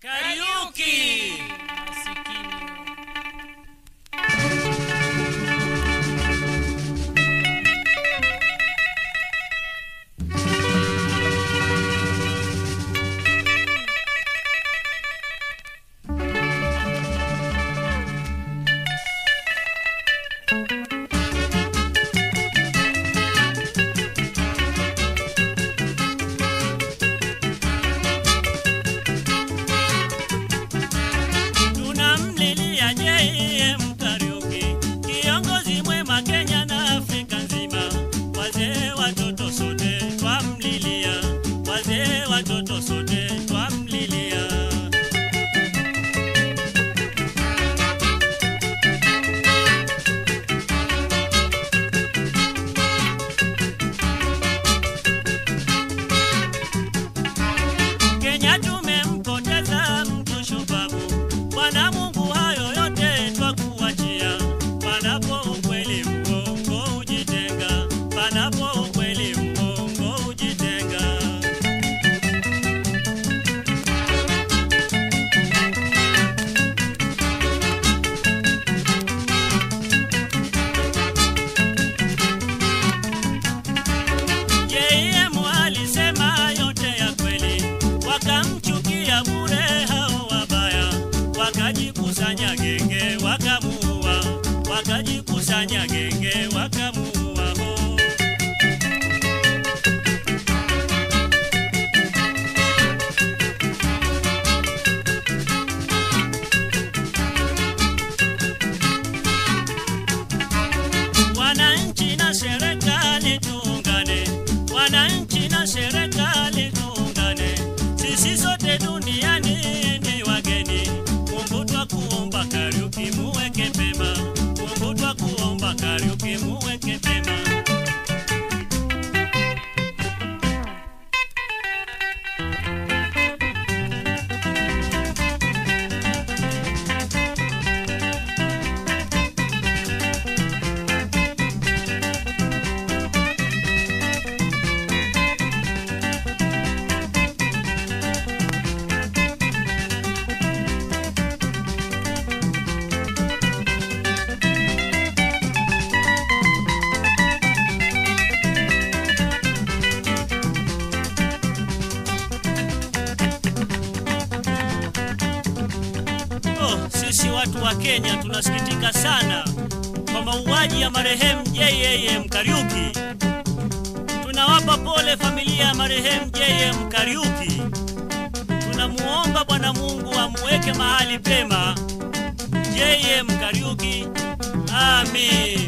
Karaoke. Wakajikusanya genge wakamuua, wakajikusanya genge wakamuua. Wananchi na serikali sisi watu wa Kenya tunasikitika sana kwa mauaji ya marehemu JM Kariuki. Tunawapa pole familia ya marehemu JM Kariuki. Tunamuomba Bwana Mungu amuweke mahali pema JM Kariuki. Amin.